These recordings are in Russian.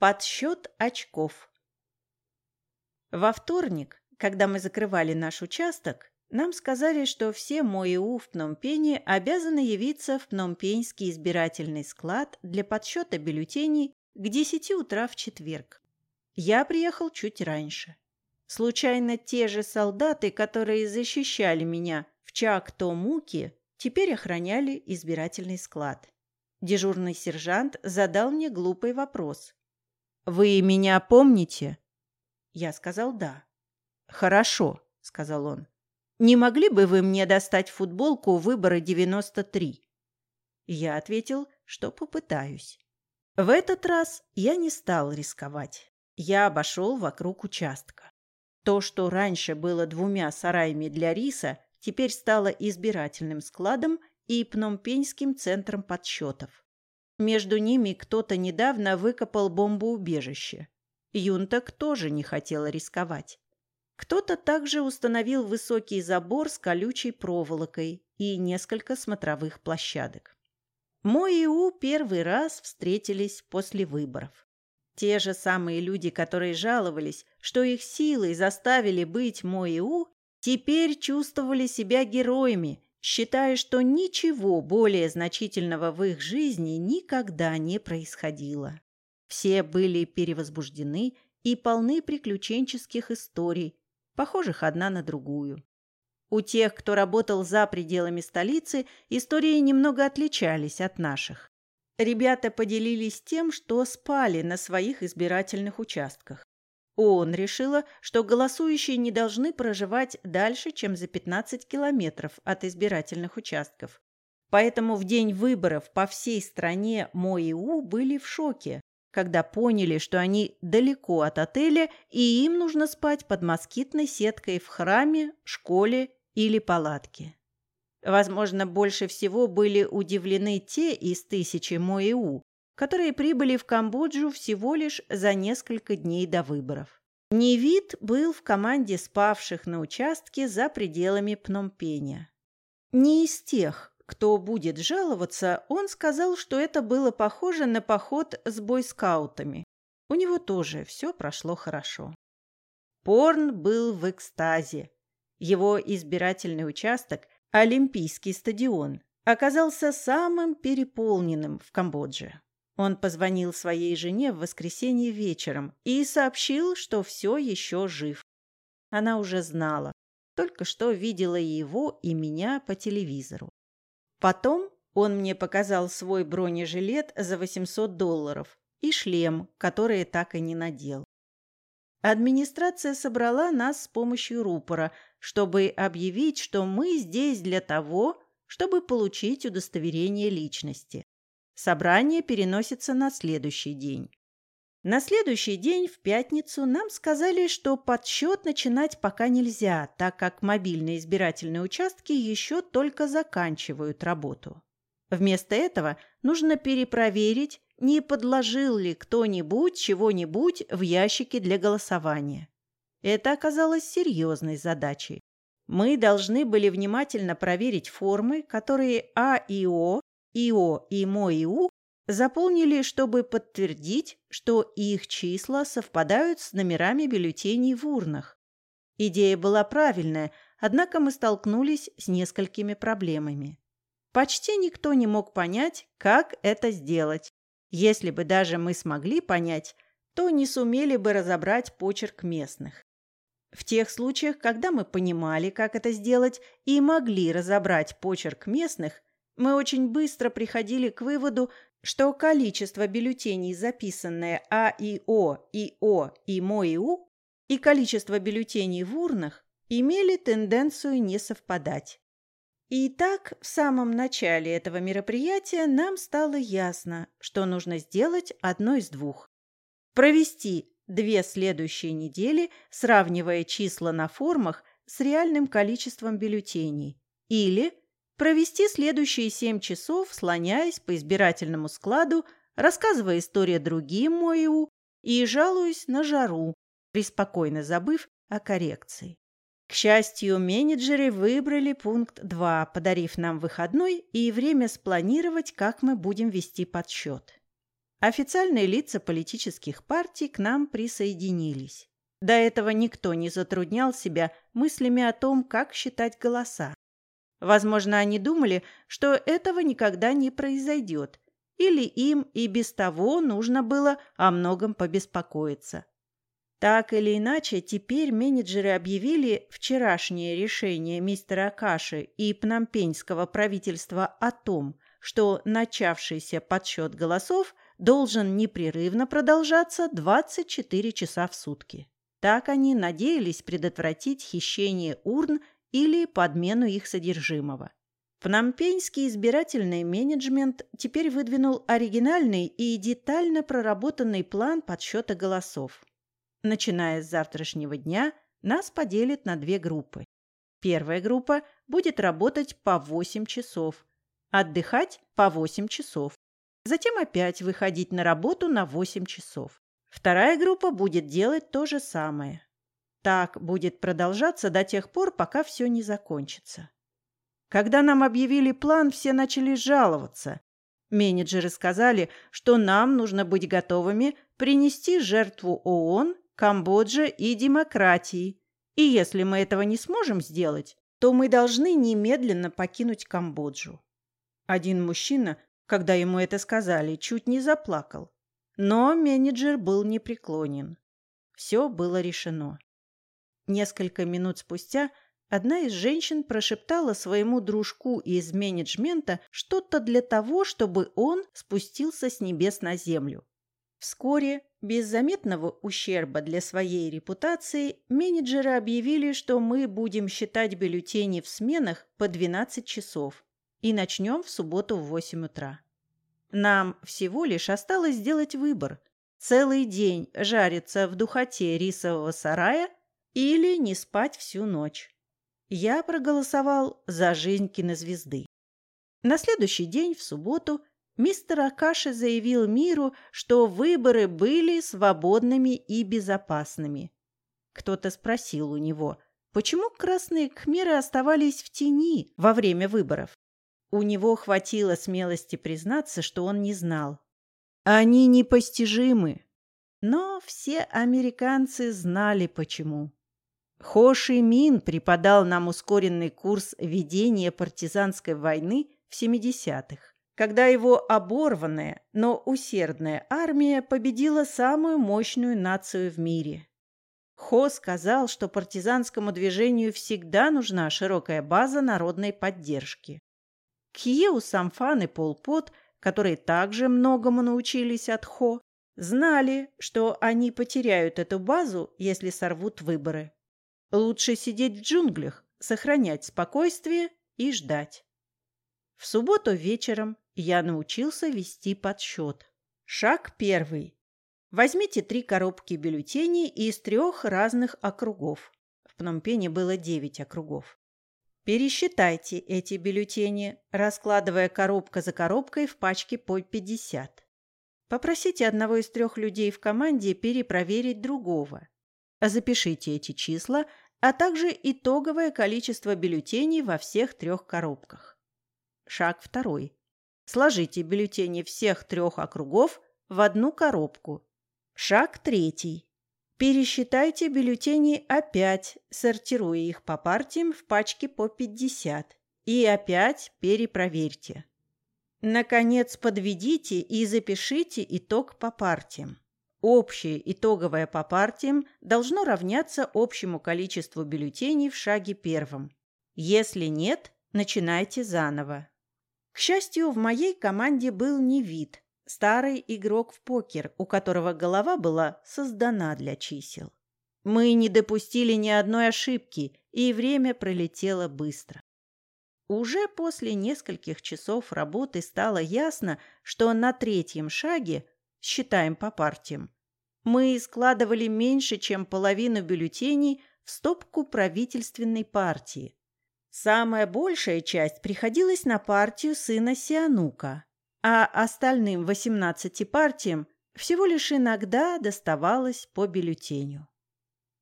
Подсчет очков. Во вторник, когда мы закрывали наш участок, нам сказали, что все МОИУ в Пномпене обязаны явиться в Пномпеньский избирательный склад для подсчета бюллетеней к 10 утра в четверг. Я приехал чуть раньше. Случайно те же солдаты, которые защищали меня в Чак-То-Муке, теперь охраняли избирательный склад. Дежурный сержант задал мне глупый вопрос. «Вы меня помните?» Я сказал «да». «Хорошо», — сказал он. «Не могли бы вы мне достать футболку выбора 93?» Я ответил, что попытаюсь. В этот раз я не стал рисковать. Я обошел вокруг участка. То, что раньше было двумя сараями для риса, теперь стало избирательным складом и пномпеньским центром подсчетов. Между ними кто-то недавно выкопал бомбоубежище. Юнтак тоже не хотела рисковать. Кто-то также установил высокий забор с колючей проволокой и несколько смотровых площадок. Мой и У первый раз встретились после выборов. Те же самые люди, которые жаловались, что их силой заставили быть Мой и У, теперь чувствовали себя героями считая, что ничего более значительного в их жизни никогда не происходило. Все были перевозбуждены и полны приключенческих историй, похожих одна на другую. У тех, кто работал за пределами столицы, истории немного отличались от наших. Ребята поделились тем, что спали на своих избирательных участках. ООН решила, что голосующие не должны проживать дальше, чем за 15 километров от избирательных участков. Поэтому в день выборов по всей стране МОИУ были в шоке, когда поняли, что они далеко от отеля и им нужно спать под москитной сеткой в храме, школе или палатке. Возможно, больше всего были удивлены те из тысячи МОИУ, которые прибыли в Камбоджу всего лишь за несколько дней до выборов. Невид был в команде спавших на участке за пределами Пномпеня. Не из тех, кто будет жаловаться, он сказал, что это было похоже на поход с бойскаутами. У него тоже все прошло хорошо. Порн был в экстазе. Его избирательный участок, Олимпийский стадион, оказался самым переполненным в Камбодже. Он позвонил своей жене в воскресенье вечером и сообщил, что все еще жив. Она уже знала, только что видела его и меня по телевизору. Потом он мне показал свой бронежилет за 800 долларов и шлем, который так и не надел. Администрация собрала нас с помощью рупора, чтобы объявить, что мы здесь для того, чтобы получить удостоверение личности. Собрание переносится на следующий день. На следующий день, в пятницу, нам сказали, что подсчет начинать пока нельзя, так как мобильные избирательные участки еще только заканчивают работу. Вместо этого нужно перепроверить, не подложил ли кто-нибудь чего-нибудь в ящике для голосования. Это оказалось серьезной задачей. Мы должны были внимательно проверить формы, которые А и О ИО и МОИУ заполнили, чтобы подтвердить, что их числа совпадают с номерами бюллетеней в урнах. Идея была правильная, однако мы столкнулись с несколькими проблемами. Почти никто не мог понять, как это сделать. Если бы даже мы смогли понять, то не сумели бы разобрать почерк местных. В тех случаях, когда мы понимали, как это сделать, и могли разобрать почерк местных, мы очень быстро приходили к выводу, что количество бюллетеней, записанное А и О, и О, и МОИУ, и количество бюллетеней в урнах имели тенденцию не совпадать. И так, в самом начале этого мероприятия нам стало ясно, что нужно сделать одно из двух. Провести две следующие недели, сравнивая числа на формах с реальным количеством бюллетеней, или провести следующие семь часов, слоняясь по избирательному складу, рассказывая истории другим Моиу и жалуясь на жару, преспокойно забыв о коррекции. К счастью, менеджеры выбрали пункт 2, подарив нам выходной и время спланировать, как мы будем вести подсчет. официальные лица политических партий к нам присоединились. До этого никто не затруднял себя мыслями о том, как считать голоса. Возможно, они думали, что этого никогда не произойдет, или им и без того нужно было о многом побеспокоиться. Так или иначе, теперь менеджеры объявили вчерашнее решение мистера Акаши и пномпеньского правительства о том, что начавшийся подсчет голосов должен непрерывно продолжаться 24 часа в сутки. Так они надеялись предотвратить хищение урн или подмену их содержимого. Пномпеньский избирательный менеджмент теперь выдвинул оригинальный и детально проработанный план подсчета голосов. Начиная с завтрашнего дня, нас поделят на две группы. Первая группа будет работать по 8 часов, отдыхать по 8 часов, затем опять выходить на работу на 8 часов. Вторая группа будет делать то же самое. Так будет продолжаться до тех пор, пока все не закончится. Когда нам объявили план, все начали жаловаться. Менеджеры сказали, что нам нужно быть готовыми принести жертву ООН, Камбодже и демократии. И если мы этого не сможем сделать, то мы должны немедленно покинуть Камбоджу. Один мужчина, когда ему это сказали, чуть не заплакал. Но менеджер был непреклонен. Все было решено. Несколько минут спустя одна из женщин прошептала своему дружку из менеджмента что-то для того, чтобы он спустился с небес на землю. Вскоре, без заметного ущерба для своей репутации, менеджеры объявили, что мы будем считать бюллетени в сменах по 12 часов и начнем в субботу в 8 утра. Нам всего лишь осталось сделать выбор – целый день жариться в духоте рисового сарая – или не спать всю ночь. Я проголосовал за жизнь кинозвезды. На следующий день, в субботу, мистер Акаши заявил миру, что выборы были свободными и безопасными. Кто-то спросил у него, почему красные кхмеры оставались в тени во время выборов. У него хватило смелости признаться, что он не знал. Они непостижимы. Но все американцы знали почему. Хо Ши Мин преподал нам ускоренный курс ведения партизанской войны в 70-х, когда его оборванная, но усердная армия победила самую мощную нацию в мире. Хо сказал, что партизанскому движению всегда нужна широкая база народной поддержки. Кьеу Самфан и Пол Пот, которые также многому научились от Хо, знали, что они потеряют эту базу, если сорвут выборы. Лучше сидеть в джунглях, сохранять спокойствие и ждать. В субботу вечером я научился вести подсчет. Шаг первый. Возьмите три коробки бюллетеней из трех разных округов. В Пномпене было девять округов. Пересчитайте эти бюллетени, раскладывая коробка за коробкой в пачке по 50. Попросите одного из трех людей в команде перепроверить другого. Запишите эти числа, а также итоговое количество бюллетеней во всех трех коробках. Шаг второй. Сложите бюллетени всех трех округов в одну коробку. Шаг третий. Пересчитайте бюллетени опять, сортируя их по партиям в пачке по 50. И опять перепроверьте. Наконец, подведите и запишите итог по партиям. Общее итоговое по партиям должно равняться общему количеству бюллетеней в шаге первом. Если нет, начинайте заново. К счастью, в моей команде был не вид, старый игрок в покер, у которого голова была создана для чисел. Мы не допустили ни одной ошибки, и время пролетело быстро. Уже после нескольких часов работы стало ясно, что на третьем шаге считаем по партиям, мы складывали меньше, чем половину бюллетеней в стопку правительственной партии. Самая большая часть приходилась на партию сына Сианука, а остальным 18 партиям всего лишь иногда доставалось по бюллетеню.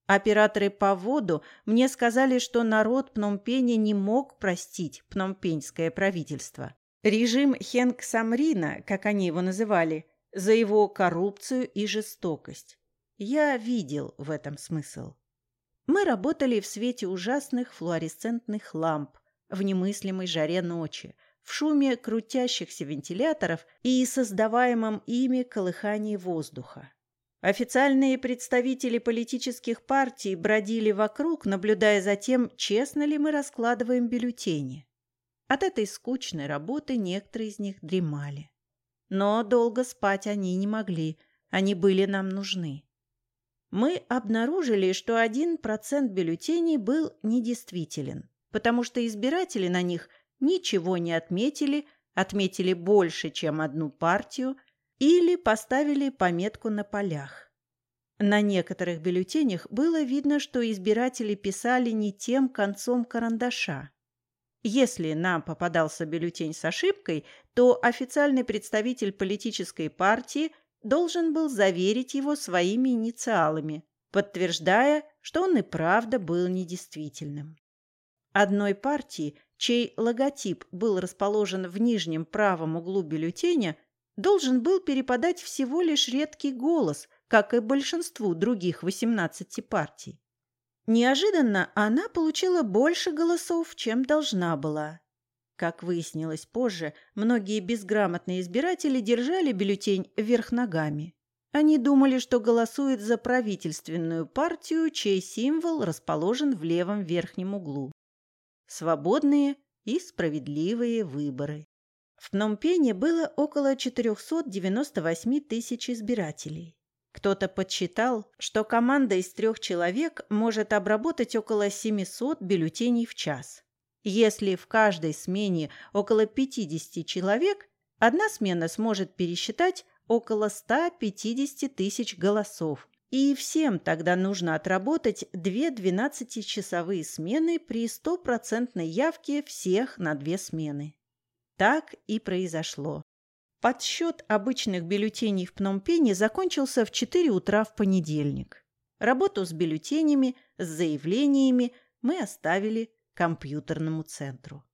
Операторы по воду мне сказали, что народ Пномпеня не мог простить пномпеньское правительство. Режим Хенг Самрина, как они его называли, за его коррупцию и жестокость. Я видел в этом смысл. Мы работали в свете ужасных флуоресцентных ламп, в немыслимой жаре ночи, в шуме крутящихся вентиляторов и создаваемом ими колыхании воздуха. Официальные представители политических партий бродили вокруг, наблюдая за тем, честно ли мы раскладываем бюллетени. От этой скучной работы некоторые из них дремали. Но долго спать они не могли, они были нам нужны. Мы обнаружили, что один процент бюллетеней был недействителен, потому что избиратели на них ничего не отметили, отметили больше, чем одну партию, или поставили пометку на полях. На некоторых бюллетенях было видно, что избиратели писали не тем концом карандаша. Если нам попадался бюллетень с ошибкой, то официальный представитель политической партии должен был заверить его своими инициалами, подтверждая, что он и правда был недействительным. Одной партии, чей логотип был расположен в нижнем правом углу бюллетеня, должен был перепадать всего лишь редкий голос, как и большинству других 18 партий. Неожиданно она получила больше голосов, чем должна была. Как выяснилось позже, многие безграмотные избиратели держали бюллетень вверх ногами. Они думали, что голосуют за правительственную партию, чей символ расположен в левом верхнем углу. Свободные и справедливые выборы. В Пномпене было около 498 тысяч избирателей. Кто-то подсчитал, что команда из трех человек может обработать около 700 бюллетеней в час. Если в каждой смене около 50 человек, одна смена сможет пересчитать около 150 тысяч голосов. И всем тогда нужно отработать две 12-часовые смены при стопроцентной явке всех на две смены. Так и произошло. Подсчет обычных бюллетеней в Пномпене закончился в 4 утра в понедельник. Работу с бюллетенями, с заявлениями мы оставили компьютерному центру.